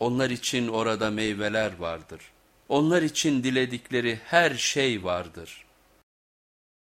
Onlar için orada meyveler vardır. Onlar için diledikleri her şey vardır.''